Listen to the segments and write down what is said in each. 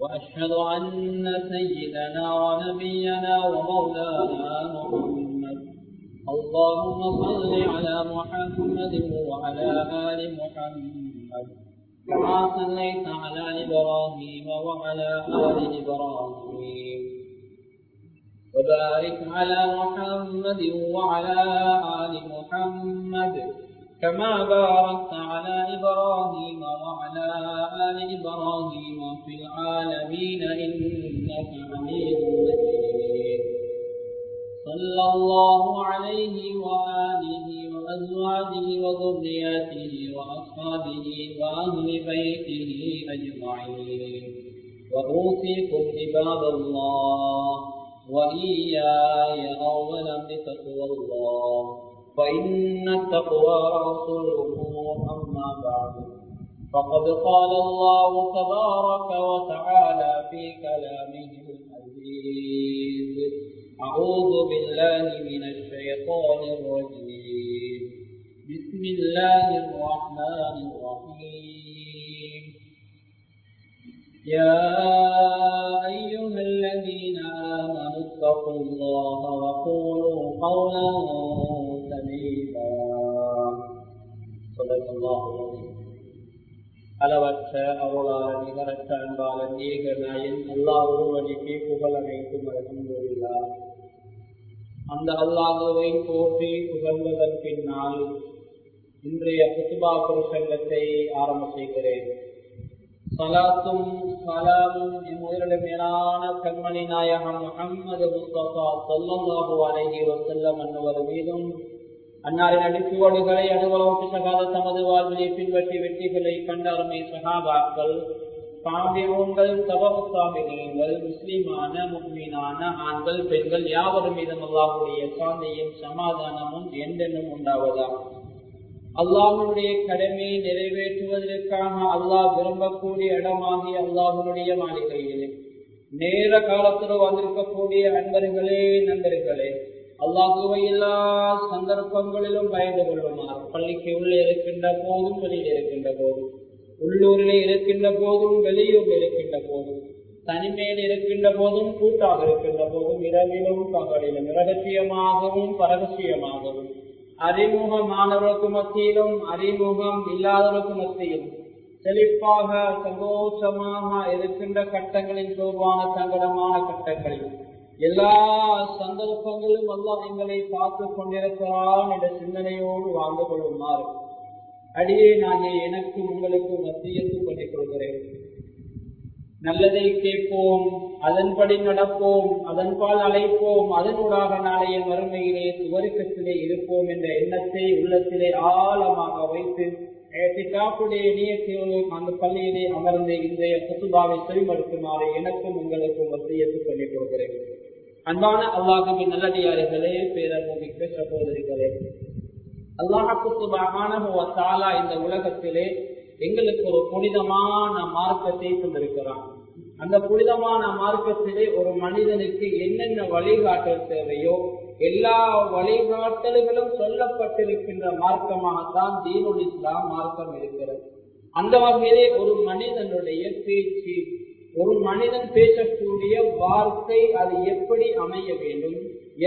وأشهد أن سيدنا ونبينا ومولانا محمد. اللهم صل على محمد وعلى آل محمد. كما صليت على إبراهيم وعلى آل إبراهيم. وبارك على محمد وعلى آل محمد. كما باركت على إبراهيم وعلى آل إبراهيم في العالمين إنك حميد مجيد. صلى الله عليه وآله وأزواجه وذرياته وأصحابه وأهل بيته أجمعين. وأوصيكم عباد الله وإياي أولا بتقوى الله. فإن التقوى رأس الأمور أما بعد. فقد قال الله تبارك وتعالى في كلامه العزيز. أعوذ بالله من الشيطان الرجيم. بسم الله الرحمن الرحيم. يا أيها الذين آمنوا اتقوا الله وقولوا قولا سديدا. صدق الله العظيم. அளவற்ற அருளாளர் நிகரற்ற அன்பாளன் ஏக நாயன் அல்லாஹ் ஒருவனுக்கு புகழ் அனைத்தும் அலமதுல்லா அந்த அல்லாஹுவை போற்றி புகழ்ந்ததன் பின்னால் இன்றைய குத்துபா பிரசங்கத்தை ஆரம்ப செய்கிறேன். சலாத்தும் சலாமும் இம்முதலிட மேலான கண்மணி நாயகம் முகம்மது முஸ்தபா சொல்லல்லாஹு அலைஹி வசல்லம் என்னவர் மீதும் அன்னாரின் அடிச்சுவடுகளை அனுபவம் சகாத தமது வாழ்விலை பின்பற்றி வெற்றிகளை கண்டாருமே சகாபாக்கள் சாமியங்கள் தபகு சாமிகள் முஸ்லிமான முக்மீனான ஆண்கள் பெண்கள் யாவரும் மீதும் அல்லாஹுடைய சாந்தியும் சமாதானமும் என்றென்னும் உண்டாவதா அல்லாஹனுடைய கடமையை நிறைவேற்றுவதற்காக அல்லாஹ் விரும்பக்கூடிய இடமாகி அல்லாஹனுடைய மாளிகையிலே நேர காலத்தில் வந்திருக்கக்கூடிய அன்பர்களே நண்பர்களே அல்லாஹுவை எல்லா சந்தர்ப்பங்களிலும் பயந்து கொள்ளுமாறு. பள்ளிக்கு உள்ளே இருக்கின்ற போதும் வெளியில் இருக்கின்ற போதும். உள்ளூரிலே இருக்கின்ற போதும் வெளியூரில் இருக்கின்ற போதும். தனிமையில் இருக்கின்ற போதும் கூட்டாக இருக்கின்ற போதும் இரவிலும் பகலிலும் இரகசியமாகவும் பரகசியமாகவும். அறிமுகமானவருக்கு மத்தியிலும் அறிமுகம் இல்லாதவருக்கு மத்தியிலும். செழிப்பாக சந்தோஷமாக இருக்கின்ற கட்டங்களின் சோர்வான சங்கடமான கட்டங்களில். எல்லா சந்தர்ப்பங்களும் அல்லாஹ் எங்களை பார்த்து கொண்டிருக்கிறான் என்ற சிந்தனையோடு வாழ்ந்து கொள்ளுமாறு. அடியே நான் எனக்கு உங்களுக்கு மத்தியத்து பண்ணிக் கொள்கிறேன். நல்லதை கேட்போம் அதன்படி நடப்போம் அதன்பால் அழைப்போம் அதனூடாக நாளைய வறுமையிலே சுவருக்கத்திலே இருப்போம் என்ற எண்ணத்தை உள்ளத்திலே ஆழமாக வைத்து காப்புடைய நீயத்தோடு அந்த பள்ளியிலே அமர்ந்து இன்றைய குசுபாவை செவிமடுக்குமாறு எனக்கும் உங்களுக்கும் வசியத்து சொல்லிக் கொடுக்கிறேன் அன்பான அல்லாஹுக்கு நல்லடியார்களே பேரமிக்க சகோதரிகளே அல்லாஹாலா இந்த உலகத்திலே எங்களுக்கு ஒரு புனிதமான மார்க்கத்தை தந்திருக்கிறான். அந்த புனிதமான மார்க்கத்திலே ஒரு மனிதனுக்கு என்னென்ன வழிகாட்டல் தேவையோ எல்லா வழிகாட்டல்களும் சொல்லப்பட்டிருக்கின்ற மார்க்கமாகத்தான் தீனுல் இஸ்லாம் மார்க்கம் இருக்கிறது. அந்த வகையிலே ஒரு மனிதனுடைய பேச்சு ஒரு மனிதன் பேசக்கூடிய வார்த்தை அது எப்படி அமைய வேண்டும்?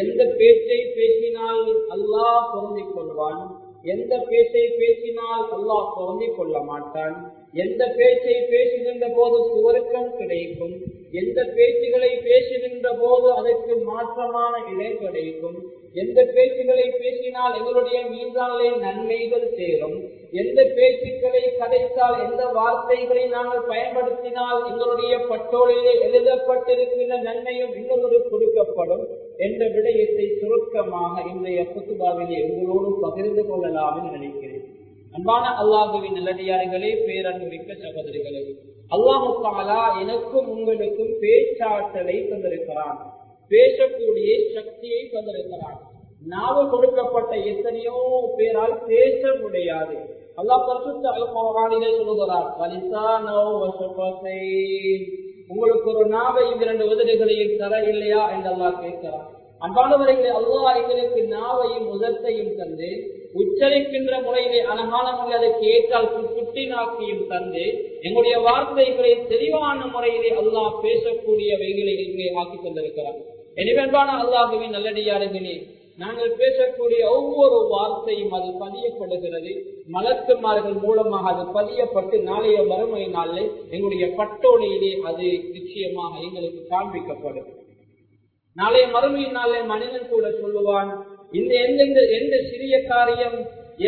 எந்த பேச்சை பேசினால் அல்லாஹ் பொருந்திக் கொள்வான் எந்த பேச்சை பேசினால் அல்லாஹ் பொருந்திக் கொள்ள மாட்டான்? எந்த பேச்சை பேசுகின்ற போது சுவருக்கம் கிடைக்கும் எந்த பேச்சுகளை பேசுகின்ற போது அதற்கு மாற்றமான இடம் கிடைக்கும் எந்த பேச்சுகளை பேசினால் எங்களுடைய மீதாலே நன்மைகள் சேரும் எந்த பேச்சுக்களை கதைத்தால் எந்த வார்த்தைகளை நாங்கள் பயன்படுத்தினால் எங்களுடைய பட்டோலிலே எழுதப்பட்டிருக்கின்ற நன்மையும் இன்னொரு கொடுக்கப்படும் என்ற விடயத்தை சுருக்கமாக இன்றைய புத்துபாவிலே உங்களோடு பகிர்ந்து கொள்ளலாம் என்று நினைக்கிறேன். அன்பான அல்லாஹுவின் நல்லடியார்களே பேரன்புமிக்க சகோதரிகளே அல்லாஹுக்காலா எனக்கும் உங்களுக்கும் பேச்சாற்றலை தந்திருக்கிறான். பேசக்கூடிய சக்தியை தந்திருக்கிறான். நாவு கொடுக்கப்பட்ட எத்தனையோ பேரால் பேச முடியாது. அல்லாஹ் பரிசுத்த சொல்லுகிறார் வலிசானோ உங்களுக்கு ஒரு நாவையும் இரண்டு உதடுகளையும் தர இல்லையா? என்று அல்லாஹ் கேட்கிறார் அன்பானவர்களே அல்லா எங்களுக்கு நாவையும் உதத்தையும் தந்து உச்சரிக்கின்ற முறையிலே அழகான முறை அதை கேட்டால் குட்டி நாக்கியும் தந்து எங்களுடைய வார்த்தைகளை தெளிவான முறையிலே அல்லாஹ் பேசக்கூடியவைகளை இங்கே ஆக்கி தந்திருக்கிறார் எனவே அன்பான அல்லாஹுவின் நல்லடியார்களே நாங்கள் பேசக்கூடிய ஒவ்வொரு வார்த்தையும் அது பதியப்படுகிறது. மலக்குமார்கள் மூலமாக அது பதியப்பட்டு நாளைய வறுமை நாளில் எங்களுடைய பட்டோலையிலே அது நிச்சயமாக எங்களுக்கு காண்பிக்கப்படும் நாளைய மறுமையின் நாளே மனிதன் கூட சொல்லுவான் இந்த எந்தெந்த எந்த சிறிய காரியம்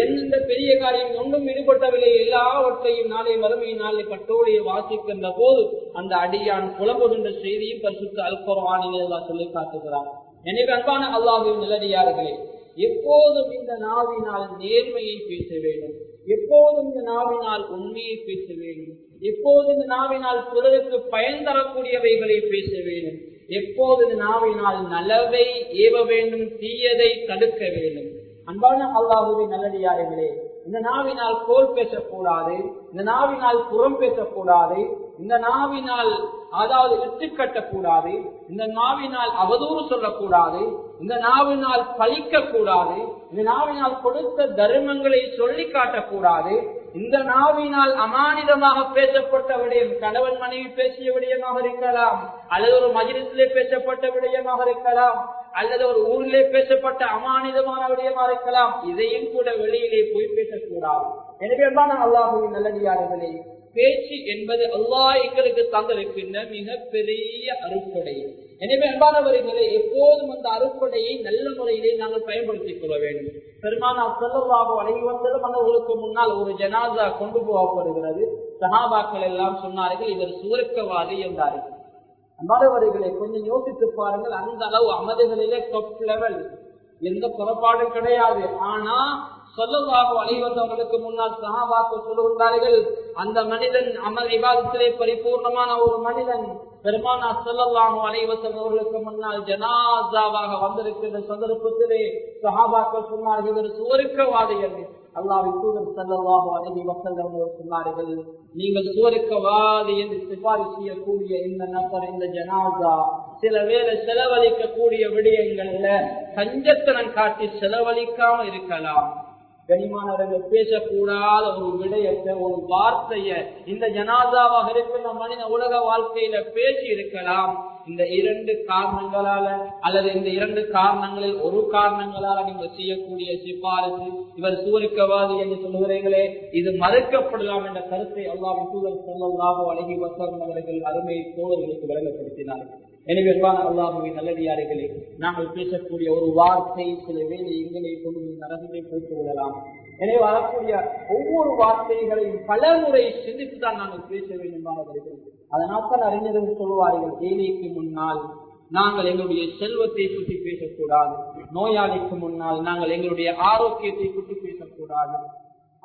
எந்தெந்த பெரிய காரியம் ஒன்றும் ஈடுபட்டவில்லை எல்லாவற்றையும் நாளை மறுமை நாளை கட்டோடைய வாசிக்கின்ற போது அந்த அடியான் புலம்புகின்ற செய்தியும் பரிசுத்த அல்பரவானிலே சொல்லி காட்டுகிறார் எனவே அன்பான அல்லாஹின் நிலடியார்களே எப்போதும் இந்த நாவினால் நேர்மையை பேச வேண்டும். எப்போதும் இந்த நாவினால் உண்மையை பேச வேண்டும். எப்போதும் இந்த நாவினால் பிறருக்கு பயன் தரக்கூடியவைகளை பேச வேண்டும். எப்போது நாவினால் நலவை ஏவ வேண்டும் தீயதை தடுக்க வேண்டும். அன்பான அல்லாஹுவை நல்லடியார்களே இந்த நாவினால் கோல் பேசக்கூடாது இந்த நாவினால் புறம் பேசக்கூடாது இந்த நாவினால் அதாவது இட்டு கட்டக்கூடாது இந்த நாவினால் அவதூறு சொல்லக்கூடாது இந்த நாவினால் பழிக்க கூடாது இந்த நாவினால் கொடுத்த தர்மங்களை சொல்லி காட்டக்கூடாது இந்த நாவினால் அமானிதமாக பேசப்பட்ட விடயம் கணவன் மனைவி பேசிய விடயமாக இருக்கலாம் அல்லது ஒரு மஜிலிசிலே பேசப்பட்ட விடயமாக இருக்கலாம் அல்லது ஒரு ஊரிலே பேசப்பட்ட அமானிதமான விடயமா இருக்கலாம் இதையும் கூட வெளியிலே போய் பேசக்கூடாது. எனவே அல்லாஹுவின் நல்லடியார்களே பேச்சு என்பது அல்லாஹ் எங்களுக்கு தந்திருக்கின்ற மிக பெரிய அறுப்படை எனவே அன்பானவர்களை எப்போதும் அந்த அறுப்படையை நல்ல முறையிலே நாங்கள் பயன்படுத்திக் கொள்ள வேண்டும். பெருமானா செல்லவாக வழங்கி வந்ததும் அவர்களுக்கு முன்னால் ஒரு ஜனாதா கொண்டு போகப்படுகிறது. சகாபாக்கள் எல்லாம் சொன்னார்கள் இவர் சுருக்கவாதி என்றார்கள். அன்பானவர்களை கொஞ்சம் யோசித்து பாருங்கள் அந்த அளவு அமதுகளிலே டொப் லெவல் எந்த புறப்பாடும் கிடையாது. ஆனா சொல்லலாக வழிவந்தவர்களுக்கு முன்னால் சகாபாக்கள் சொல்லுகின்றார்கள் அந்த மனிதன் அமல் விவாதத்திலே பரிபூர்ணமான ஒரு மனிதன் பெருமானா செல்லலாம் அலைவசம் அவர்களுக்கு முன்னால் ஜனாசாவாக வந்திருக்கின்ற சந்தர்ப்பத்திலே சகாபாக்கள் சொன்னார்கள் இவர் சுவருக்கவாதி என்று. தூதர் செல்லவாக அழகி வசல்லம் சொன்னார்கள் நீங்கள் சுவருக்கவாதி என்று சிபாரிசு செய்யக்கூடிய இந்த நபர் இந்த ஜனாசா சில வேலை செலவழிக்கக்கூடிய விடயங்கள்ல கஞ்சத்தனம் காட்டி செலவழிக்காமல் இருக்கலாம். கனிமானவர்கள் பேசக்கூடாத ஒரு விடயத்தை ஒரு வார்த்தைய இந்த ஜனாதாவாக இருக்கின்ற மனித உலக வாழ்க்கையில பேசி இருக்கலாம். இந்த இரண்டு காரணங்களால அல்லது இந்த இரண்டு காரணங்களில் ஒரு காரணங்களால நீங்கள் செய்யக்கூடிய சிபாரிசு இவர் சூரிக்கவாதி என்று சொல்லுகிறீர்களே இது மறுக்கப்படலாம் என்ற கருத்தை அல்லாவின் சூழல் சொல்லலாக அழகி வசவர்கள் அருமையை அருமை தோழர்களுக்கு வழங்கப்படுத்தினார்கள் எனவே அல்லாஹுவின் நல்லடியார்களே நாங்கள் பேசக்கூடிய ஒரு வார்த்தை சில வேலை எங்களை கொண்டு நரகத்தை போட்டு விடலாம் எனவே வரக்கூடிய ஒவ்வொரு வார்த்தைகளையும் பல முறை சிந்தித்து தான் நாங்கள் பேச வேண்டும் அதனால் தான் அறிஞர்கள் சொல்வார்கள் ஏழைக்கு முன்னால் நாங்கள் எங்களுடைய செல்வத்தை பற்றி பேசக்கூடாது. நோயாளிக்கு முன்னால் நாங்கள் எங்களுடைய ஆரோக்கியத்தை பற்றி பேசக்கூடாது.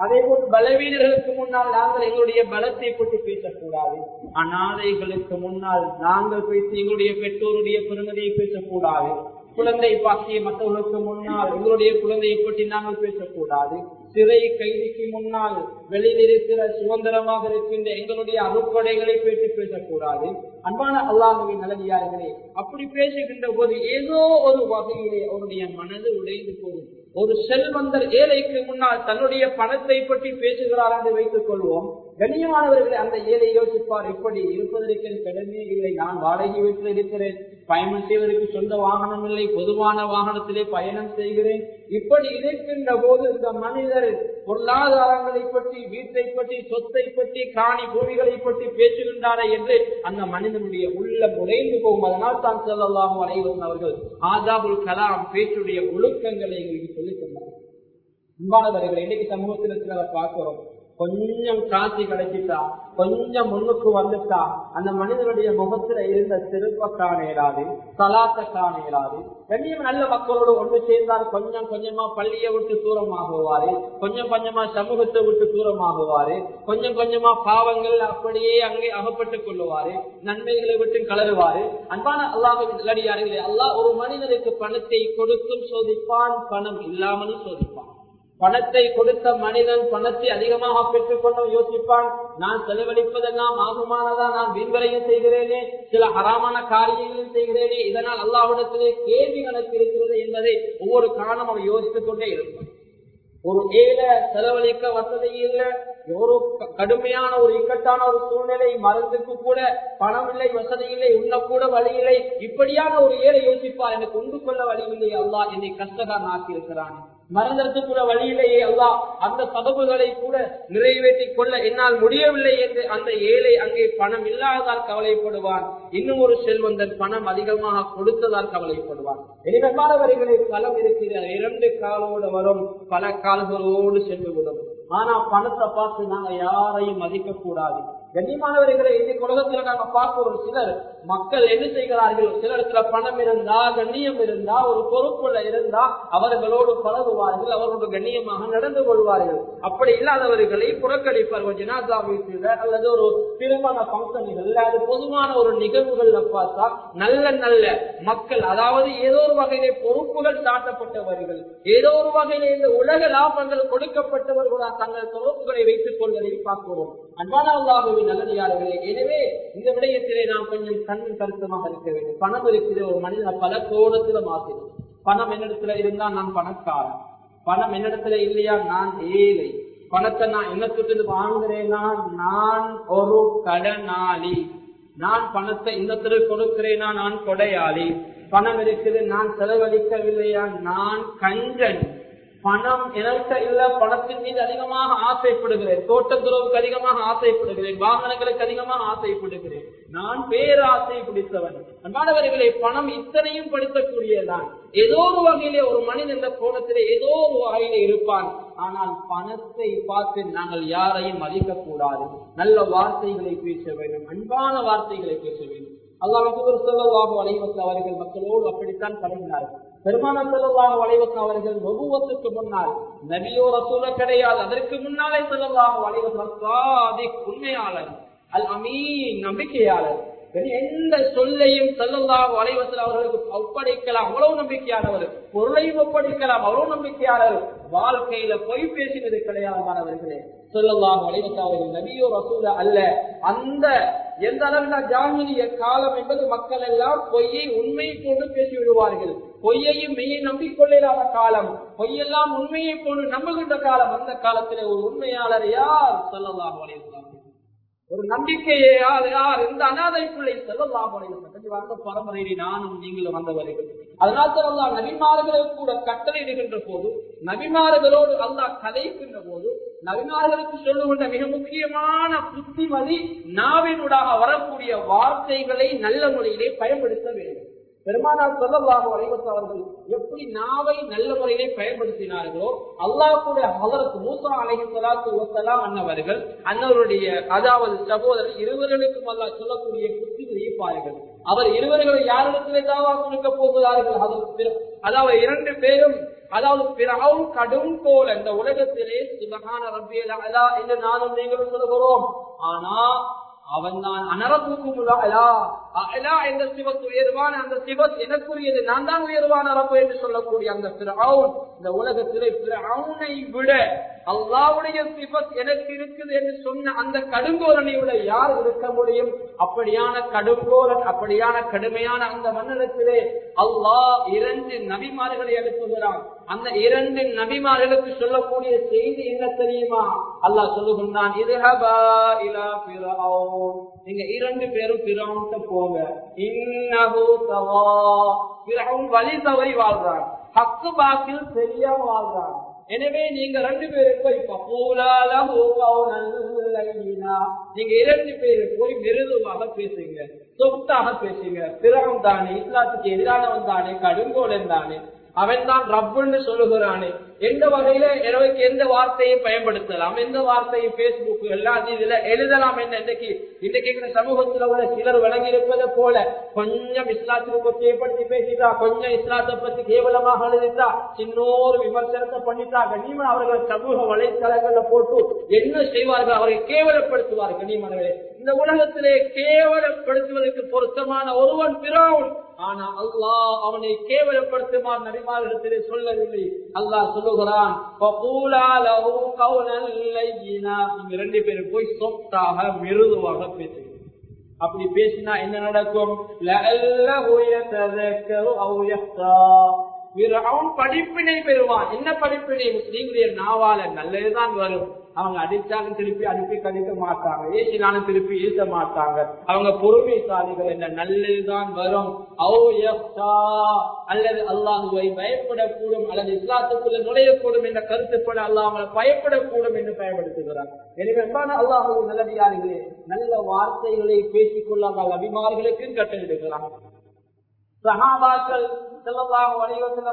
அதே போல் பலவீனர்களுக்கு முன்னால் நாங்கள் எங்களுடைய பலத்தை பற்றி பேசக்கூடாது. அநாதைகளுக்கு முன்னால் நாங்கள் பேசி எங்களுடைய பெற்றோருடைய பெருமதியை பேசக்கூடாது. குழந்தை பாக்கிய மற்றவர்களுக்கு முன்னால் எங்களுடைய குழந்தையை பற்றி நாங்கள் பேசக்கூடாது. சிறை கைதிக்கு முன்னால் வெளியில் இருக்கிற சுதந்திரமாக இருக்கின்ற எங்களுடைய அறுப்படைகளை பேசி பேசக்கூடாது. அன்பான அல்லாஹுவின் நலவியார்களே அப்படி பேசுகின்ற போது ஏதோ ஒரு வகையிலே அவருடைய மனது உடைந்து போகும். ஒரு செல்வந்தர் ஏழைக்கு முன்னால் தன்னுடைய பணத்தை பற்றி பேசுகிறார் என்று வைத்துக் கொள்வோம். கண்ணியமானவர்களை அந்த ஏழை யோசிப்பார் இப்படி இருப்பதற்கு கடமே இல்லை. நான் வாடகை வீட்டில் இருக்கிறேன். பயணம் செய்வதற்கு சொந்த வாகனம் இல்லை. பொதுவான வாகனத்திலே பயணம் செய்கிறேன். இப்படி இருக்கின்ற போது இந்த மனிதர் பொருளாதாரங்களை பற்றி வீட்டை பற்றி சொத்தை பற்றி காணி பூமிகளை பற்றி பேசுகின்றாரே என்று அந்த மனிதனுடைய உள்ள உடைந்து போகும். அதனால் தான் செல்லலாம் அனைவரும் அவர்கள் ஆதாபுல் கலாம் பேச்சுடைய ஒழுக்கங்களை எங்களுக்கு சொல்லித் தந்தார் அன்பானவர்கள் இன்னைக்கு சமூகத்தில் சிலரை பார்க்கிறோம். கொஞ்சம் காந்தி கிடைச்சிட்டா கொஞ்சம் முன்னுக்கு வந்துட்டா அந்த மனிதனுடைய முகத்துல இருந்த சிறப்ப காண இயலாது சலாத்த காண இயலாது. கண்ணியம் நல்ல மக்களோடு ஒன்று சேர்ந்தால் கொஞ்சம் கொஞ்சமா பள்ளியை விட்டு தூரமாகுவாரு கொஞ்சம் கொஞ்சமா சமூகத்தை விட்டு தூரமாகுவாரு கொஞ்சம் கொஞ்சமா பாவங்கள் அப்படியே அங்கே அகப்பட்டுக் கொள்ளுவாரு நன்மைகளை விட்டு கலருவாரு. அன்பான அல்லாஹின் அல்லாஹ் ஒரு மனிதனுக்கு பணத்தை கொடுத்தும் சோதிப்பான் பணம் இல்லாமலும் சோதிப்பான். பணத்தை கொடுத்த மனிதன் பணத்தை அதிகமாக பெற்றுக் கொண்டும் யோசிப்பான் நான் செலவழிப்பதெல்லாம் ஆகுமானதா நான் வீண்வரையும் செய்கிறேனே சில ஹராமான காரியங்களும் செய்கிறேனே இதனால் அல்லாவிடத்திலே கேள்வி கணக்கு இருக்கிறது என்பதை ஒவ்வொரு காரணம் அவன் யோசித்துக் கொண்டே இருப்பான். ஒரு ஏழை செலவழிக்க வசதி இல்லை ஒரு கடுமையான ஒரு இக்கட்டான ஒரு சூழ்நிலை மருந்துக்கு கூட பணம் இல்லை வசதி இல்லை உண்ணக்கூட வழி இல்லை இப்படியான ஒரு ஏழை யோசிப்பார் எனக்கு கொண்டு கொள்ள வழி இல்லை அல்லா என்னை கஷ்டகாரன் ஆக்கி இருக்கிறான் மறந்தற்கு வழியிலேயே அல்லா அந்த சதவுகளை கூட நிறைவேற்றி கொள்ள என்னால் முடியவில்லை என்று அந்த ஏழை அங்கே பணம் இல்லாததால் கவலைப்படுவான். இன்னும் ஒரு செல்வந்தன் பணம் அதிகமாக கொடுத்ததால் கவலைப்படுவான். இனிமேமானவர்களை பலம் இருக்கிற இரண்டு காலோடு வரும். பல கால்களோடு சென்று விடும். ஆனா பணத்தை பார்த்து நாங்க யாரையும் மதிக்க கூடாது கண்ணியமானவர்களை இன்னைக்கு உலகத்துல நாங்க பார்க்கிறோம் சிலர் மக்கள் என்ன செய்கிறார்கள்? சில இடத்துல பணம் இருந்தா கண்ணியம் இருந்தா ஒரு பொறுப்புல இருந்தா அவர்களோடு பழகுவார்கள் அவர்களோடு கண்ணியமாக நடந்து கொள்வார்கள். அப்படி இல்லாதவர்களை புறக்கணிப்பார்கள். ஜனாதா அல்லது ஒரு திருமண பங்கன்கள் அது பொதுவான ஒரு நிகழ்வுகள்ல பார்த்தா நல்ல நல்ல மக்கள் அதாவது ஏதோ ஒரு வகையிலே பொறுப்புகள் சாட்டப்பட்டவர்கள் ஏதோ ஒரு வகையிலே இந்த உலக லாபங்கள் கொடுக்கப்பட்டவர்களால் தங்கள் தொடர்புகளை வைத்துக் கொள்வதை பார்க்கிறோம். அன்பான அல்லாஹுவின் நல்லடியார்களே எனவே இந்த விடயத்திலே நாம் கொஞ்சம் கண்ணும் கருத்தமாக இருக்க வேண்டும். பணம் இருக்கிற ஒரு மனிதன் பல கோணத்துல மாத்திரும் பணம் என்னிடத்துல இருந்தா நான் பணக்காரன். பணம் என்னிடத்துல இல்லையா? நான் ஏழை. பணத்தை நான் என்னத்துக்கு வாங்குறேன்னா நான் ஒரு கடனாளி. நான் பணத்தை இன்னத்திற்கு கொடுக்கிறேனா நான் கொடையாளி. பணம் இருக்குது நான் செலவழிக்கவில்லையா? நான் கஞ்சன். பணம் என்கிட்ட இல்ல பணத்தின் மீது அதிகமாக ஆசைப்படுகிறேன். தோட்டத்துறவுக்கு அதிகமாக ஆசைப்படுகிறேன். வாகனங்களுக்கு அதிகமாக ஆசைப்படுகிறேன். நான் பேராசை பிடித்தவன். அன்பானவர்களை பணம் இத்தனையும் படுத்தக்கூடியதான் ஏதோ ஒரு வகையிலே ஒரு மனிதன் இந்த கோணத்திலே ஏதோ ஒரு வகையில இருப்பான். ஆனால் பணத்தை பார்த்து நாங்கள் யாரையும் மதிக்க கூடாது நல்ல வார்த்தைகளை பேச வேண்டும் அன்பான வார்த்தைகளை பேச வேண்டும். அல்லாஹ் சொல்லவாக வலைவச அவர்கள் மக்களோடு அப்படித்தான் பழகினார்கள் பெருமான செல்லவாக வளைவசன் அவர்கள் நொபுவத்துக்கு முன்னால் நபியோ ரசூல கிடையாது. அதற்கு முன்னாலே செல்லவாக வளைவசாதி உண்மையாளர் அல் அமீன் நம்பிக்கையாளர். எந்த சொல்லையும் செல்லவாக வளைவசன் அவர்களுக்கு ஒப்படைக்கலாம். அவ்வளவு நம்பிக்கையானவர். பொருளையும் ஒப்படைக்கலாம் அவ்வளவு நம்பிக்கையாளர் வாழ்க்கையில பொய் பேசினது கிடையாது மாணவர்களே. சொல்லலாம் வளைவச நபியோ ரசூல அல்ல. அந்த எந்த அளவில் ஜாமினிய காலம் என்பது மக்கள் எல்லாம் பொய்யை உண்மையை போன்று பேசி விடுவார்கள் பொய்யையும் மெய்யை நம்பிக்கொள்ளாத காலம். பொய்யெல்லாம் உண்மையை போன்று நம்புகின்ற காலம். அந்த காலத்திலே ஒரு உண்மையாளர் யார்? சொல்லலாம் வளைவசம் ஒரு நம்பிக்கையே யார் யார் இந்த அனாதை பிள்ளை செல்லலாம் வந்த பரம்பரையிலே நானும் நீங்களும் வந்தவர்கள். அதனால் சொல்லலாம் நபிமார்களுக்கு கூட கட்டளையிடுகின்ற போது நபிமார்களோடு அல்லாஹ் கதைக்கின்ற போது நபிமார்களுக்கு சொல்லுகின்ற மிக முக்கியமான புத்திமதி நாவினூடாக வரக்கூடிய வார்த்தைகளை நல்ல முறையிலே பயன்படுத்த வேண்டும். பெருமானார் சொல்லலாக வரைவத்து அவர்கள் எப்படி நாவை நல்ல முறையிலே பயன்படுத்தினார்களோ அல்லாஹுடைய கூட ஹலரத் மூசா அலஹி சலாத்து வசலாம் அன்னவர்கள் அன்னவருடைய அதாவது சகோதரர் இருவர்களுக்கும் அல்லா சொல்லக்கூடிய புத்திமதியை பாருங்கள் அவர் இருவர்களை யாரிடத்திலே தாவா கொடுக்க போகிறார்கள்? அதாவது இரண்டு பேரும் அதாவது பிறவும் கடும் போல இந்த உலகத்திலே சுபகான ரப்பியல் என்று நானும் நீங்களும் சொல்கிறோம். ஆனா அவன் தான் அனரப்புக்கும் அலா என்ற சிவத்து உயர்வான அந்த சிவத் எனக்குரியது. நான் தான் உயர்வான ரப்பு என்று சொல்லக்கூடிய அந்த பிறவுன் இந்த உலகத்திலே பிறவுனை விட அல்லாவுடைய சிபத் எனக்கு இருக்குது என்று சொன்ன அந்த கடுங்கோலனை விட யார் இருக்க முடியும்? அப்படியான கடுங்கோலன் அப்படியான கடுமையான அந்த மன்னலத்திலே அல்லாஹ் இரண்டு நபிமார்களை அனுப்புகிறான். அந்த இரண்டு நபிமார்களுக்கு சொல்லக்கூடிய செய்தி என்ன தெரியுமா? அல்லாஹ் சொல்லுகின்றான் நீங்க இரண்டு பேரும் பிறவுன்ட்ட போங்க. இன்னகோ தவா. பிறவும் வழி தவறி வாழ்றான். ஹக்கு பாக்கில் தெரியாம வாழ்றான். எனவே நீங்க ரெண்டு பேரும் போய் நீங்க இரண்டு பேரு போய் மிருதுவாக பேசுங்க சொத்தாக பேசுங்க. பிறகம் தானே இஸ்லாத்துக்கு எதிரானவன் தானே கடுங்கோலன் தானே. அவன் தான் ரப்புன்னு சொல்லுகிறானே. எந்த வகையில எனக்கு எந்த வார்த்தையை பயன்படுத்தலாம் எந்த வார்த்தையை பேஸ்புக் எல்லாம் இதுல எழுதலாம் என்ன இன்னைக்கு இன்னைக்கு சமூகத்துல உள்ள சிலர் விளங்கி இருப்பதை போல கொஞ்சம் இஸ்லாத்துக்கு கொச்சைப்படுத்தி பேசிட்டா கொஞ்சம் இஸ்லாத்தை பத்தி கேவலமாக எழுதிட்டா சின்னோரு விமர்சனத்தை பண்ணிட்டா கண்ணியமன் அவர்கள் சமூக வலைத்தளங்கள்ல போட்டு என்ன செய்வார்கள் அவரை கேவலப்படுத்துவார்கள் கண்ணியமனவர்களே இந்த உலகத்திலே கேவலப்படுத்துவதற்கு பொருத்தமான ஒருவன் பிறவுன் ஆனா அல்லாஹ் அவனை கேவலப்படுத்துமாறு நபிமாரிடத்திலே சொல்லவில்லை. அல்லாஹ் சொல்லுகிறான். நீங்க ரெண்டு பேரும் போய் சொத்தாக மிருதுவாக பேசுங்க அப்படி பேசினா என்ன நடக்கும்? அவன் படிப்பினை பெறுவான் என்ன படிப்பினை? முஸ்லீம்களுடைய நாவால நல்லதுதான் வரும். அவங்க அடிச்சாலும் திருப்பி அனுப்பி கடிக்க மாட்டாங்க. ஏசினாலும் திருப்பி ஈச மாட்டாங்க. அவங்க பொறுமைசாலிகள் என்ன? நல்லதுதான் வரும். அல்லது அல்லாஹுவை பயப்படக்கூடும். அல்லது இஸ்லாத்துக்குள்ள நுழையக்கூடும் என்ற கருத்துப்பட அல்லாமல் பயப்படக்கூடும் என்று பயன்படுத்துகிறார். எனவே அல்லாஹு நல்லடியார்களே நல்ல வார்த்தைகளை பேசிக்கொள்ள கொள்ளாமல் அபிமார்களுக்கும் கட்டளிடுகிறார் சகாபாக்கள்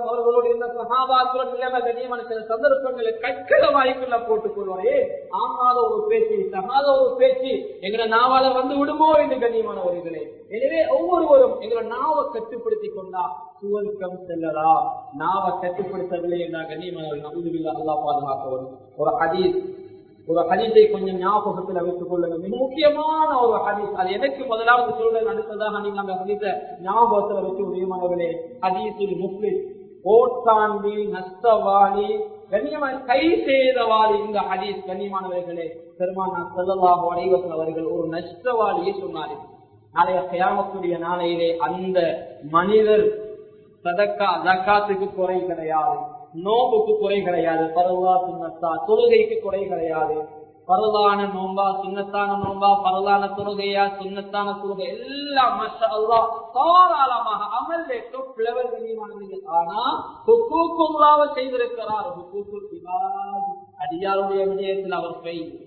அவர்களோடு இருந்த சகாபாக்கள் நிலைமை கண்ணியமான சில சந்தர்ப்பங்களை கற்கள வாய்க்குள்ள போட்டுக் கொள்வாரே. ஆமாத ஒரு பேச்சு சகாத ஒரு பேச்சு எங்களை நாவால வந்து விடுமோ என்று கண்ணியமானவர்களே எனவே ஒவ்வொருவரும் எங்களை நாவை கட்டுப்படுத்திக் கொண்டா சுவர்க்கம் செல்லலாம் நாவை கட்டுப்படுத்தவில்லை என்றால் கண்ணியமானவர்கள் நம்புதில்லை அல்லா பாதுகாக்க ஒரு ஹதீஸ் ஒரு ஹதீஸை கொஞ்சம் ஞாபகத்தில் வைத்துக் கொள்ளுங்க மிக முக்கியமான ஒரு ஹதீஸ். அது எனக்கு முதலாவது சூழல் அடுத்ததாக நீங்க அந்த ஹதீஸ ஞாபகத்தில் வச்சு முடியுமானவர்களே ஹதீஸில் முஸ்லிம் ஓட்டாண்டி நஷ்டவாளி கண்ணியமான கை செய்தவாளி இந்த ஹதீஸ். கண்ணியமானவர்களே பெருமானா செல்லலாக அலைவசன் அவர்கள் ஒரு நஷ்டவாளியை சொன்னார்கள். நாளைய கயாமத்துடைய நாளையிலே அந்த மனிதர் சதக்கா ஜக்காத்துக்கு குறை கிடையாது. நோம்புக்கு குறை கிடையாது. பரவா சுண்ணத்தா. தொழுகைக்கு குறை கிடையாது. பரவான நோம்பா சுண்ணத்தான நோம்பா பரவான தொழுகையா சுண்ணத்தான தொழுகை எல்லாம் தாராளமாக அமல்லே டொப் லெவல் கண்ணியமானது ஆனா செய்திருக்கிறார். ஹுக்கூக்குள் அடியாருடைய விடயத்தில் அவர் பெய்.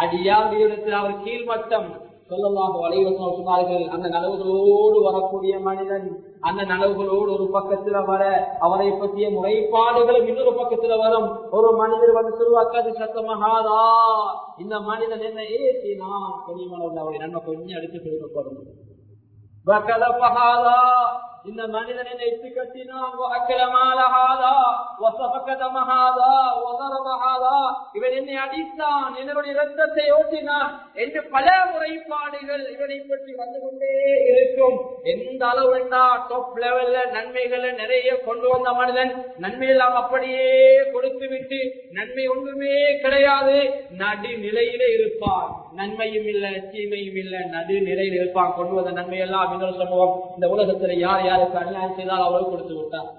அடியாருடைய இடத்தில் அவர் கீழ்மட்டம். சொல்லலாம் வலைவசம் சொன்னார்கள் அந்த நலவுகளோடு வரக்கூடிய மனிதன் அந்த நலவுகளோடு ஒரு பக்கத்துல வர அவரை பற்றிய முறைப்பாடுகளும் இன்னொரு பக்கத்துல வரும். ஒரு மனிதர் வந்து சொல்லுவாக்காது சத்தமகாதா இந்த மனிதன் என்ன ஏசினான் கொஞ்சம் அவரை நன்மை கொஞ்சம் அடித்து கொடுக்கப்படும் இந்த மனிதன் என்னை இட்டு கட்டினான். இவன் என்னை அடித்தான் என்னுடைய ரத்தத்தை ஓட்டினான் என்று பல முறைப்பாடுகள் இவனை பற்றி வந்து கொண்டே இருக்கும். எந்த அளவுண்டா டாப் லெவல்ல நன்மைகளை நிறைய கொண்டு வந்த மனிதன் நன்மை எல்லாம் அப்படியே கொடுத்து விட்டு நன்மை ஒன்றுமே கிடையாது நடுநிலையிலே இருப்பான். நன்மையும் இல்ல தீமையும் இல்ல நடுநிலையில் இருப்பான். கொண்டு வந்த நன்மை எல்லாம் இந்த உலகத்துல யார் யார் யாருக்கு அநியாயம் செய்தால் அவரும் கொடுத்து விட்டார்.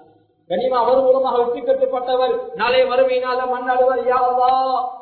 கனிமா அவர் மூலமாக வெற்றி கட்டுப்பட்டவர். நாளை வறுமையினால மண்ணழுவர் யாவா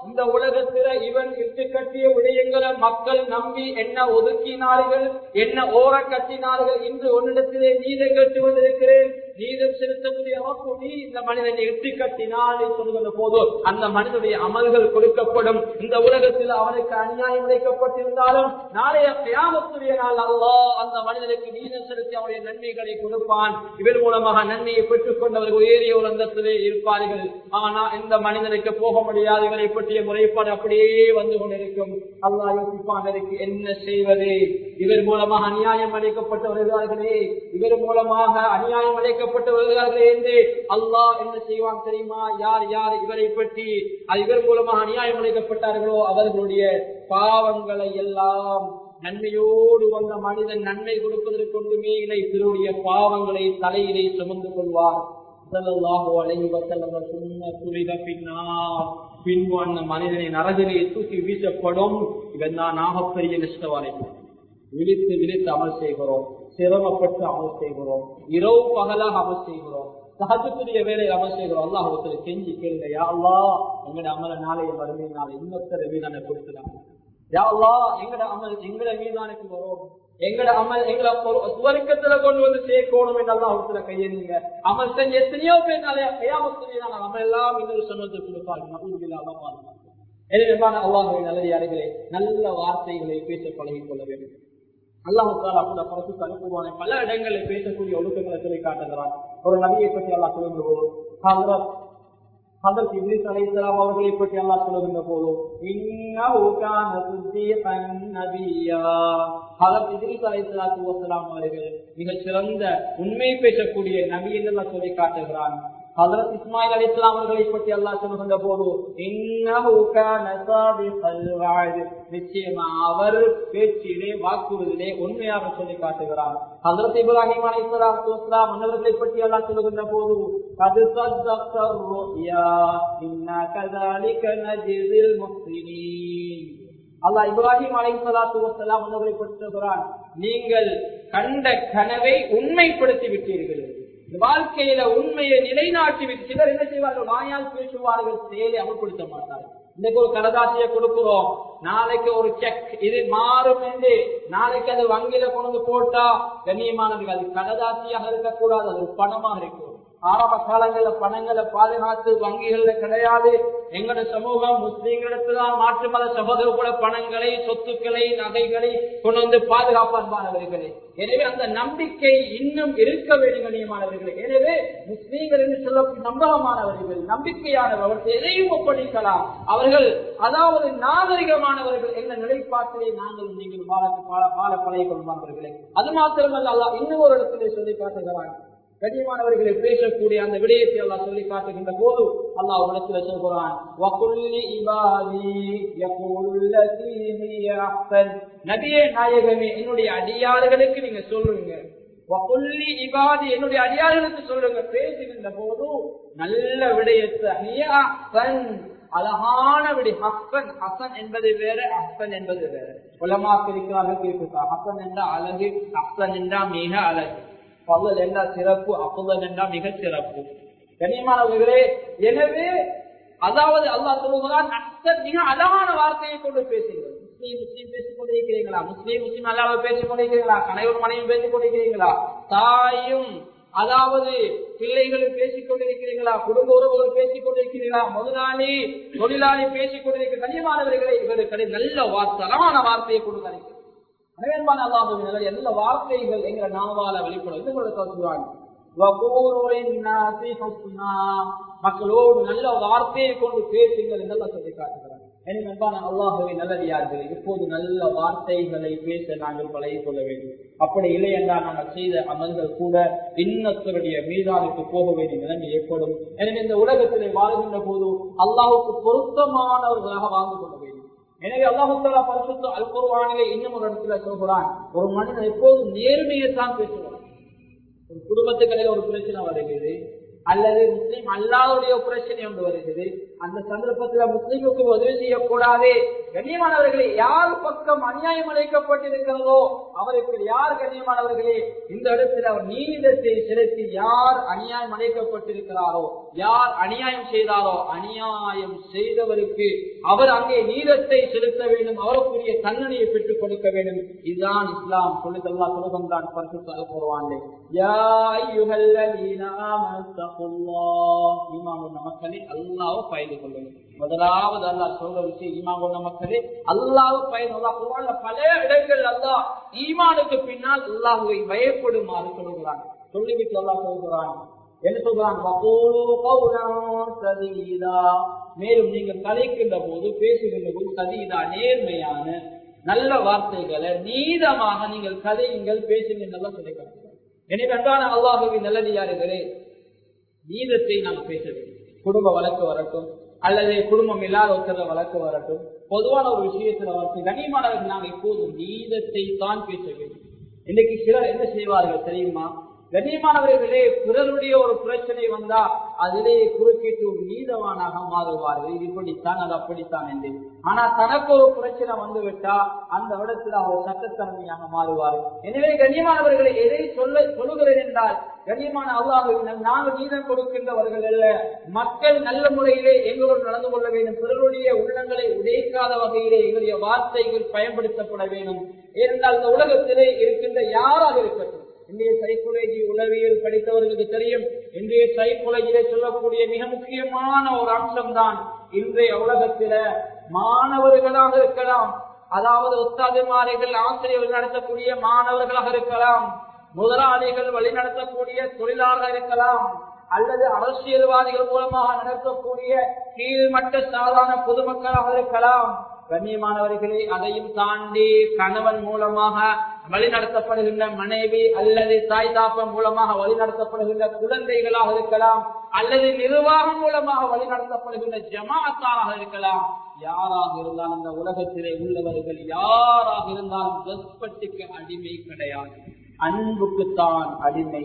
இந்த உலகத்தில இவன் இட்டு கட்டிய விடயங்களை மக்கள் நம்பி என்ன ஒதுக்கினார்கள்? என்ன ஓர கட்டினார்கள்? இன்று ஒன்னிடத்திலே நீதை கட்டி வந்திருக்கிறேன். நீதம் செலுத்தக்கூடிய நீ இந்த மனிதனை இட்டு கட்டினால் சொல்லுகிற போது அந்த மனிதனுடைய அமல்கள் கொடுக்கப்படும். இந்த உலகத்தில் அவனுக்கு அநியாயம் இழைக்கப்பட்டிருந்தாலும் நாளைய கியாமத்துடைய நாள் அல்லா அந்த மனிதனுக்கு நீதம் செலுத்தி அவருடைய நன்மைகளை கொடுப்பான். இவர் மூலமாக நன்மையை பெற்றுக் கொண்டவர்கள் உயரிய ஒரு அந்தத்திலே இருப்பார்கள். ஆனா இந்த மனிதனுக்கு போக முடியாது. இவரை பற்றிய முறைப்பாடு அப்படியே வந்து கொண்டிருக்கும். அல்லா யோசிப்பான் என்ன செய்வது? இவர் மூலமாக அநியாயம் அழைக்கப்பட்டு வருகிறார்களே இவர் மூலமாக அநியாயம் அழைக்கப்பட்டு வருகிறார்களே என்று அல்லாஹ் என்ன செய்வான் தெரியுமா? யார் யார் இவரை பற்றி இவர் மூலமாக அநியாயம் அழைக்கப்பட்டார்களோ அவர்களுடைய பாவங்களை எல்லாம் நன்மையோடு வந்த மனிதன் நன்மை கொடுப்பதற்கு ஒன்றுமே இல்லை. பிறருடைய பாவங்களை தலையிலே சுமந்து கொள்வார். பின்பு மனிதனை நரகிலே தூக்கி வீசப்படும். இவன் தான் நாகப்பெரிய நிஷ்டவாரை விழித்து விழித்து அமல் செய்கிறோம். சிரமப்பட்டு அமல் செய்கிறோம். இரவு பகலாக அமல் செய்கிறோம். சகஜத்துடைய வேலை அமல் செய்கிறோம். அல்லாஹ் ஒருத்தர் செஞ்சு கேளுங்க யாழ்லா எங்கட அமல நாளைய வறுமை நாள் இன்னொருத்தர் மீதான கொடுத்துறாங்க யாழ்லா அல்லா எங்கட அமல் எங்கட மீதானுக்கு வரும். எங்கட அமல் எங்களை சுவர்க்கத்துல கொண்டு வந்து சேர்க்கணும் என்றெல்லாம் ஒருத்தர கையெழுங்க அமல் செஞ்சு எத்தனையோ பேர் நாளையா கையாமத்துடைய அமல் எல்லாம் இன்னொரு சொன்னதை கொடுப்பாங்க நபுல்லாம எனவே அல்லாஹுவை நல்ல யாருகளே நல்ல வார்த்தைகளை பேச பழகிக் கொள்ள வேண்டும். அல்லாஹால அந்த பரசு அனுப்புவானே பல இடங்களில் பேசக்கூடிய ஒழுக்கங்களை சொல்லி காட்டுகிறான். ஒரு நபியை பற்றி எல்லாம் சொல்லுகிற போது ஹதரத் ஹதரத் இப்ரீஸ் அவர்களை பற்றி எல்லாம் சொல்லுகின்ற போதும் இன்னஹு கான சித்தீகன் நபியா. ஹதரத் அவர்கள் மிகச் சிறந்த உண்மை பேசக்கூடிய நபி என்றெல்லாம் சொல்லி காட்டுகிறான். ஹசரத் இஸ்மாயில் அலி இஸ்லாம் அவர்களை பற்றி அல்லாஹ் சொல்லுகின்ற போது நிச்சயமா அவர் பேச்சிலே வாக்குறுதிலே உண்மையாக சொல்லி காட்டுகிறார். ஹசரத் இப்ராஹிம் அலி இஸ்லாம் மன்னர்களை பற்றி அல்லாஹ் சொல்லுகின்ற போது அது அல்லாஹ் இப்ராஹிம் அலை சலாத்து வசலாம் மன்னர்களை பற்றி சொல்கிறான் நீங்கள் கண்ட கனவை உண்மைப்படுத்தி விட்டீர்கள் வாழ்க்கையில உண்மையை நிலைநாட்டிவிட்டு சிலர் என்ன செய்வார்கள்? வாயால் பேசுவார்கள் செயலை அமல்படுத்த மாட்டார்கள். இன்னைக்கு ஒரு கடதாசியை கொடுக்கிறோம். நாளைக்கு ஒரு செக் இது மாறும் என்று நாளைக்கு அது வங்கியில கொண்டு போட்டா கண்ணியமானது அது கடதாசியாக இருக்கக்கூடாது அது பணமாக இருக்கும் ஆரம்ப காலங்கள்ல பணங்களை பாதுகாத்து வங்கிகள்ல கிடையாது. எங்களோட சமூகம் முஸ்லீம்களிடத்துதான் மாற்று மத சகோதர பணங்களை சொத்துக்களை நகைகளை கொண்டு வந்து பாதுகாப்பான்பானவர்களே எனவே அந்த நம்பிக்கை இன்னும் இருக்க வேண்டும் கண்ணியமானவர்களே எனவே முஸ்லீம்கள் என்று சொல்ல நம்பகமானவர்கள் நம்பிக்கையானவர்கள் எதையும் ஒப்படைக்கலாம். அவர்கள் அதாவது நாகரிகமானவர்கள் என்ற நிலைப்பாட்டிலே நாங்கள் நீங்கள் வாழ வாழ பழைய கொள்வார்களே அது மாத்திரமல்ல இன்னும் ஒரு இடத்திலே சொல்லி காட்டுகிறார்கள் கண்ணியமானவர்களை பேசக்கூடிய அந்த விடயத்தை எல்லாம் சொல்லி காட்டுகின்ற போது அல்லாஹ் உலகத்துல சொல்கிறான் நபியே நாயகமே என்னுடைய அடியாறுகளுக்கு நீங்க சொல்லுங்க. வகுல்லி இபாதி என்னுடைய அடியார்களுக்கு சொல்லுங்க. பேசுகின்ற போது நல்ல விடயத்தை அழகான விடி ஹசன் ஹசன் என்பது வேற ஹசன் என்பது வேற. உலமாக்கு இருக்கிறார்கள் ஹசன் என்றால் அழகு ஹசன் என்றால் மிக அழகு. பல்லல் என்றால் சிறப்பு அப்புதல் என்றால் மிக சிறப்பு. கண்ணியமானவர்களே எனவே அதாவது அல்லா சொல்லுகிறான் மிக அழகான வார்த்தையை கொண்டு பேசுங்கள். முஸ்லீம் முஸ்லீம் பேசிக் கொண்டிருக்கிறீங்களா முஸ்லீம் முஸ்லீம் அல்லாத பேசிக் கொண்டிருக்கிறீங்களா கணவன் மனைவி பேசிக் கொண்டிருக்கிறீங்களா தாயும் அதாவது பிள்ளைகளும் பேசிக் கொண்டிருக்கிறீங்களா குடும்ப உறவுகள் பேசிக் கொண்டிருக்கிறீர்களா? முதலாளி தொழிலாளி பேசிக் கொண்டிருக்கிற கனியமானவர்களை இவர்களுக்கு நல்ல வார்த்தை அழகான வார்த்தையை கொண்டு கொடுக்க அனைவருமான அல்லாஹுவின் எல்லா வார்த்தைகள் எங்களை நாவால வெளிப்படும். இது கூட சொல்லுவாங்க மக்களோடு நல்ல வார்த்தையை கொண்டு பேசுங்கள் என்றெல்லாம் சொல்லி காட்டுகிறார் என்பான அல்லாஹுவை நல்லடியார்கள் இப்போது நல்ல வார்த்தைகளை பேச நாங்கள் பழகிக் கொள்ள வேண்டும். அப்படி இல்லை என்றால் நாங்கள் செய்த அமல்கள் கூட இன்னத்தருடைய மீதானுக்கு போக வேண்டிய நிலைமை ஏற்படும். எனவே இந்த உலகத்திலே வாழ்கின்ற போது அல்லாஹுக்கு பொருத்தமானவர்களாக வாழ்ந்து கொள்ள வேண்டும். எனவே அல்லாஹுத்தாலா பரிசுத்த அல்குருவானிலே இன்னும் ஒரு இடத்துல சொல்கிறான். ஒரு மனிதன் எப்போதும் நேர்மையை தான் பேசுவான். ஒரு குடும்பத்துக்கிடையில ஒரு பிரச்சனை வருகிறது. அல்லது முஸ்லீம் அல்லாவுடைய பிரச்சனை ஒன்று வருகிறது. அந்த சந்தர்ப்பத்தில் முஸ்லீமுக்கு உதவி செய்யக்கூடாது. கண்ணியமானவர்களே யார் பக்கம் அநியாயம் அழைக்கப்பட்டிருக்கிறதோ அவருக்கு யார் கண்ணியமானவர்களே? இந்த இடத்தில் அவர் நீதித்தை செலுத்தி யார் அநியாயம் அழைக்கப்பட்டிருக்கிறாரோ யார் அநியாயம் செய்தாரோ அநியாயம் செய்தவருக்கு அவர் அங்கே நீதத்தை செலுத்த வேண்டும் அவருக்குரிய தண்டனையை பெற்றுக் கொடுக்க வேண்டும். இதுதான் இஸ்லாம். சொல்லுதல்லா சொல்லுகின்றான் பரிசு போடுவாண்டே யா மக்களே அல்லாவை பயந்து கொள்ளுங்கள் முதலாவது அல்லா சொல்ற விஷயம் ஈமான் கொண்ட மக்களே அல்லாவு குரான்ல பல இடங்கள் அல்லா ஈமானுக்கு பின்னால் அல்லாஹுவை பயப்படுமாறு சொல்லுகிறான். சொல்லிவிட்டு அல்லா சொல்கிறான். என்ன சொல்றான் மேலும் நீங்கள் கலைக்கின்ற போது பேசுகின்ற போது சதீதா நேர்மையான நல்ல வார்த்தைகளை நீதமாக நீங்கள் கதையுங்கள் பேசுகின்ற சொல்லி எனவே அன்றான அல்லாஹுவின் நல்லடியார்களே நீதத்தை நாம் பேச வேண்டும். குடும்ப வழக்கு வரட்டும் அல்லது குடும்பம் இல்லாத ஒருத்தர வழக்கு வரட்டும். பொதுவான ஒரு விஷயத்துல வரட்டும். கனிமானவர்கள் நாங்கள் எப்போதும் நீதத்தை தான் பேச வேண்டும். இன்னைக்கு சிலர் என்ன செய்வார்கள் தெரியுமா? கண்ணியமானவர்களே பிறருடைய ஒரு பிரச்சனை வந்தா அதிலே குறுக்கிட்டு ஒரு நீதவானாக மாறுவார்கள். இப்படித்தான் அது அப்படித்தான் என்று. ஆனா தனக்கு ஒரு பிரச்சனை வந்து விட்டா அந்த இடத்துல அவர் சட்டத்தன்மையாக மாறுவார். எனவே கண்ணியமானவர்களை எதை சொல்ல சொல்லுகிறேன் என்றால் கண்ணியமான அல்லாஹுவின் நாங்கள் நீதம் கொடுக்கின்றவர்கள் அல்ல. மக்கள் நல்ல முறையிலே எங்களோடு நடந்து கொள்ள வேண்டும். பிறருடைய உள்ளங்களை உடைக்காத வகையிலே எங்களுடைய வார்த்தைகள் பயன்படுத்தப்பட வேண்டும். ஏனென்றால் இந்த உலகத்திலே இருக்கின்ற யாராக இருக்கட்டும் இன்றைய சைக்கோலஜி உளவியல் படித்தவர்களுக்கு தெரியும். இன்றைய சைக்கோலஜியில சொல்லக்கூடிய மிக முக்கியமான ஒரு அம்சம் தான் இன்றைய உலகத்தில மாணவர்களாக இருக்கலாம். அதாவது உஸ்தாதுமாரிகள் ஆசிரியர்கள் நடத்தக்கூடிய மாணவர்களாக இருக்கலாம். முதலாளிகள் வழிநடத்தக்கூடிய தொழிலாளர்கள் இருக்கலாம். அல்லது அரசியல்வாதிகள் மூலமாக நடத்தக்கூடிய கீழ்மட்ட சாதாரண பொதுமக்களாக இருக்கலாம். கண்ணியமானவர்களே அதையும் தாண்டி கணவன் மூலமாக வழிநடத்தப்படுகின்ற மனைவி அல்லது தாய் தாப்பம் மூலமாக வழிநடத்தப்படுகின்ற குழந்தைகளாக இருக்கலாம் அல்லது நிர்வாகம் மூலமாக வழிநடத்தப்படுகின்ற ஜமாத்தாராக இருக்கலாம். யாராக இருந்தாலும் இந்த உலகத்திலே உள்ளவர்கள் யாராக இருந்தாலும் வெப்பட்டுக்கு அடிமை கிடையாது. அன்புக்குத்தான் அடிமை.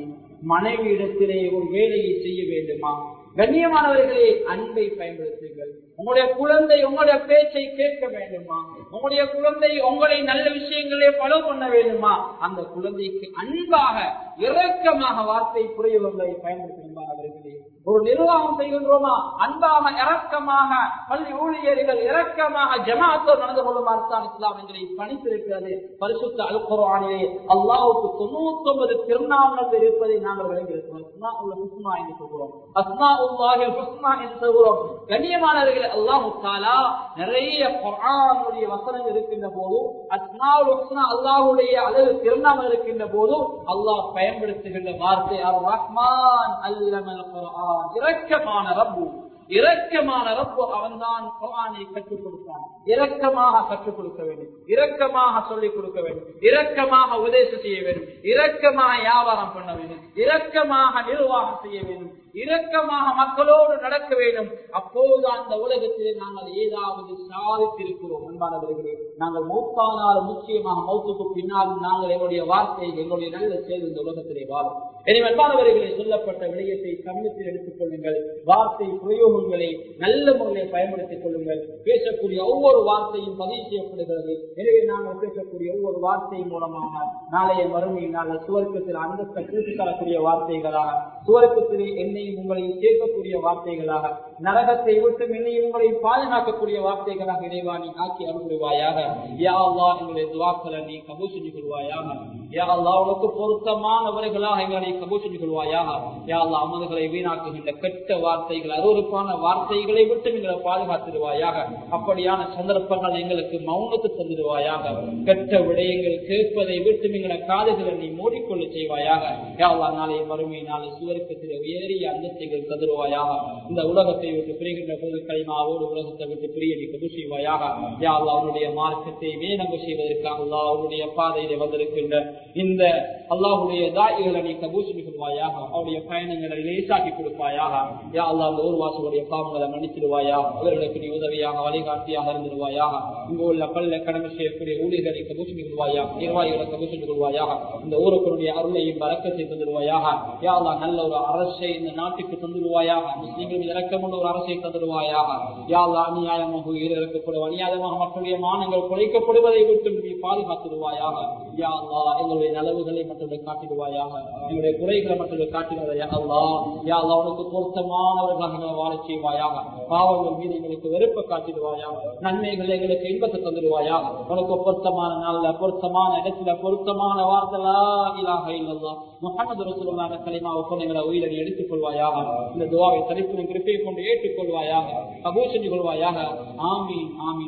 மனைவியிடத்திலே ஒரு வேலையை செய்ய வேண்டுமா? கண்ணியமானவர்களே அன்பை பயன்படுத்துங்கள். உங்களுடைய குழந்தை உங்களுடைய பேச்சை கேட்க வேண்டுமா? உங்களுடைய குழந்தை உங்களை நல்ல விஷயங்களே பலோ பண்ண வேண்டுமா? அந்த குழந்தைக்கு அன்பாக இரக்கமாக வார்த்தை புரியவர்களை பயன்படுத்துகின்றார்களே ஒரு நிர்வாகம் செய்கின்றோமா? அன்பாக இறக்கமாக பள்ளி ஊழியர்கள் இறக்கமாக ஜமாத்தோர் நடந்து கொள்ளுமாறு தான் இஸ்லாம் எங்களை பணித்திருக்கிறது. பரிசுத்த அல்குரானிலே அல்லாவுக்கு தொண்ணூத்தி ஒன்பது திருநாமங்கள் இருப்பதை நாங்கள் விளங்கியிருக்கிறோம். அஸ்மா உள்ள ஹுஸ்னா என்று சொல்கிறோம். அஸ்மா உல்லாஹி ஹுஸ்மா என்று சொல்கிறோம். கண்ணியமானவர்கள் அல்லாஹு தாலா நிறைய குரானுடைய வசனங்கள் இருக்கின்ற போதும் அஸ்மா ஹுஸ்னா அல்லாஹுடைய அளவு திருநாமம் இருக்கின்ற போதும் அல்லாஹ் பயன்படுத்துகின்ற வார்த்தை அர் ரஹ்மான் அல்லமல் குர்ஆன் இரக்கமான ரப்பு. இரக்கமான ரப்பு அவன்தான் குரானை கற்றுக் கொடுத்தான். இரக்கமாக கற்றுக் கொடுக்க வேண்டும். இரக்கமாக சொல்லிக் கொடுக்க வேண்டும். இரக்கமாக உபதேசம் செய்ய வேண்டும். இரக்கமாக வியாபாரம் பண்ண வேண்டும். இரக்கமாக நிர்வாகம் செய்ய வேண்டும். இரக்கமாக மக்களோடு நடக்க வேண்டும். அப்போது அந்த உலகத்திலே நாங்கள் ஏதாவது சாதித்திருக்கிறோம் அன்பானவர்களே நாங்கள் மூத்தானாலும் முக்கியமாக மௌத்துக்கு பின்னால் நாங்கள் எங்களுடைய வார்த்தை எங்களுடைய நல்ல செய்தி இந்த உலகத்திலே வாழும். அன்பானவர்களே சொல்லப்பட்ட விடயத்தை கவனத்தில் எடுத்துக் கொள்ளுங்கள். வார்த்தை பிரயோகங்களை நல்ல முறையில் பயன்படுத்திக் கொள்ளுங்கள். பேசக்கூடிய ஒவ்வொரு வார்த்தையும் பதிவு செய்யப்படுகிறது. எனவே நாங்கள் பேசக்கூடிய ஒவ்வொரு வார்த்தையின் மூலமாக நாளைய வறுமை நாங்கள் சுவர்க்கத்தில் அந்தஸ்தை கூட்டி தரக்கூடிய வார்த்தைகளாக சுவர்க்கத்திலே என்னையும் உங்களையும் சேர்க்கக்கூடிய வார்த்தைகளாக நரகத்தை விட்டு மின்னி உங்களை பாதுகாக்கக்கூடிய வார்த்தைகளாக இறைவாணி ஆக்கி அருள்வாயாக யா அல்லா எங்களுடைய துவாக்களை நீ கபூ செஞ்சு கொள்வாயாக. யா அல்லா உனக்கு பொருத்தமானவர்களாக எங்களை கபூ செஞ்சு கொள்வாயாக. யா அல்லா அமதுகளை வீணாக்குகின்ற கெட்ட வார்த்தைகள் அருவறுப்பான வார்த்தைகளை விட்டு எங்களை பாதுகாத்துடுவாயாக. அப்படியான சந்தர்ப்பங்கள் எங்களுக்கு மௌனத்து தந்துடுவாயாக. கெட்ட விடயங்கள் கேட்பதை விட்டு எங்களை காதுகளை நீ மூடிக்கொள்ள செய்வாயாக. யா அல்லா நாளை மறுமை நாளை சுவர்க்கத்தில் உயரிய அந்தஸ்தைகள் தந்துடுவாயாக இந்த உலகத்தை உலகத்தை விட்டு பிரிகின்ற போது களிமாவோடு உலகத்தை விட்டு பிரியடிப்பது செய்வாயாக. யா அவனுடைய மார்க்கத்தை மேலங்கு செய்வதற்காக அல்லா அவனுடைய பாதையில வந்திருக்கின்ற இந்த அல்லாஹுடைய தாய்களை நீ கபூசி கொள்வாயாக அவருடைய பயணங்களை லேசாக்கி கொடுப்பாயாக. யா அல்லா அந்த ஊர்வாசிகளுடைய பாவங்களை மன்னித்திடுவாயாக அவர்களுக்கு நீ உதவியாக வழிகாட்டியாக இருந்துடுவாயாக. இங்கு உள்ள பல்ல கடமை செய்யக்கூடிய ஊழியர்களை கபூசி கொள்வாயாக நிர்வாகிகளை கபூசி கொள்வாயாக இந்த ஊருக்குடைய அருளையும் வழக்கத்தை தந்துடுவாயாக. யா அல்லா நல்ல ஒரு அரசை இந்த நாட்டுக்கு தந்துடுவாயாக. முஸ்லீம்கள் இறக்கமுள்ள ஒரு அரசை தந்துடுவாயாக யா அநியாயமாக உயிரிழக்கப்படும் அநியாயமாக மக்களுடைய மானங்கள் குறைக்கப்படுவதை விட்டு நீ பாதுகாத்துடுவாயாக யா அல்லா எங்களுடைய நலவுகளை மற்றவர்கள் காட்டிடுவாயாக. எங்களுடைய குறைகளை மற்றவர்கள் காட்டிடுவாயா அல்லா யா அல்லா உனக்கு பொருத்தமானவர்களாக எங்களை செய்வாயாக. பாவங்கள் மீது எங்களுக்கு வெறுப்பை காட்டிடுவாயாக. நன்மைகள் எங்களுக்கு இன்பத்தை தந்துடுவாயாக. உனக்கு பொருத்தமான நாள்ல பொருத்தமான இடத்துல பொருத்தமான வார்த்தைலா இலாக இல்லல்லா முகமது ரசூலுல்லாஹி கலிமாவை கொண்டு எங்களை உயிரை எடுத்துக் கொள்வாயாக. இந்த துவாவை தரிப்பு கிருப்பையை கொண்டு ஏற்றுக்கொள்வாயாக. கபூல் செஞ்சு கொள்வாயாக. ஆமீன் ஆமீன்.